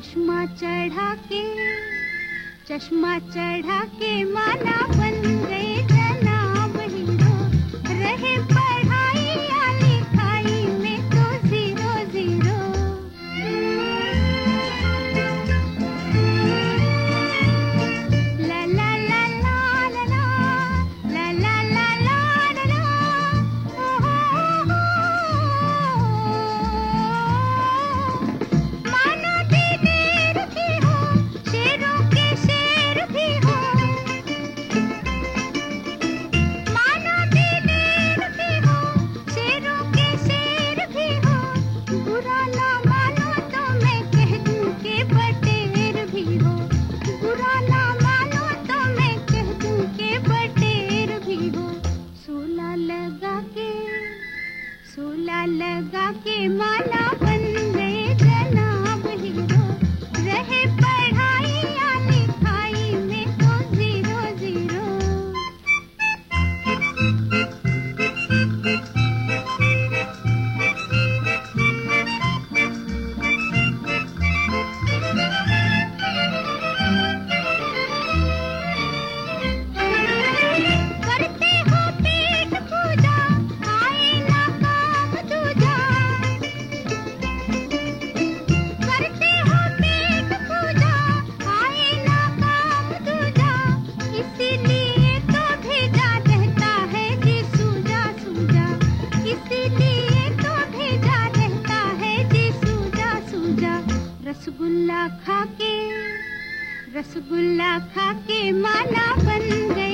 चश्मा चढ़ा के चश्मा चढ़ा के माला बन गई। लगा के माला तो भेजा रहता है जी सूजा सूजा रसगुल्ला खाके रसगुल्ला खाके माला बन गई।